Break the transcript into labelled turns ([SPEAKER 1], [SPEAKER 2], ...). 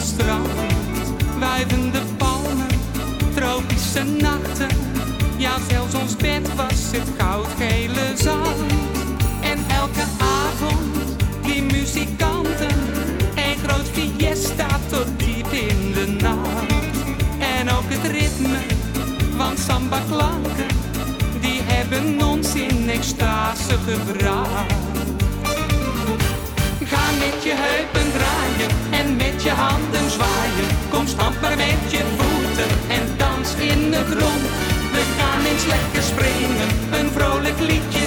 [SPEAKER 1] strand. Wuivende palmen, tropische nachten. Ja, zelfs ons bed was het goudgele zand. En elke avond die muzikanten, een groot fiesta tot diep in de nacht. En ook het ritme van samba klanken, die hebben ons in extase gebracht. Ga met je heupen lekker springen, een vrolijk liedje.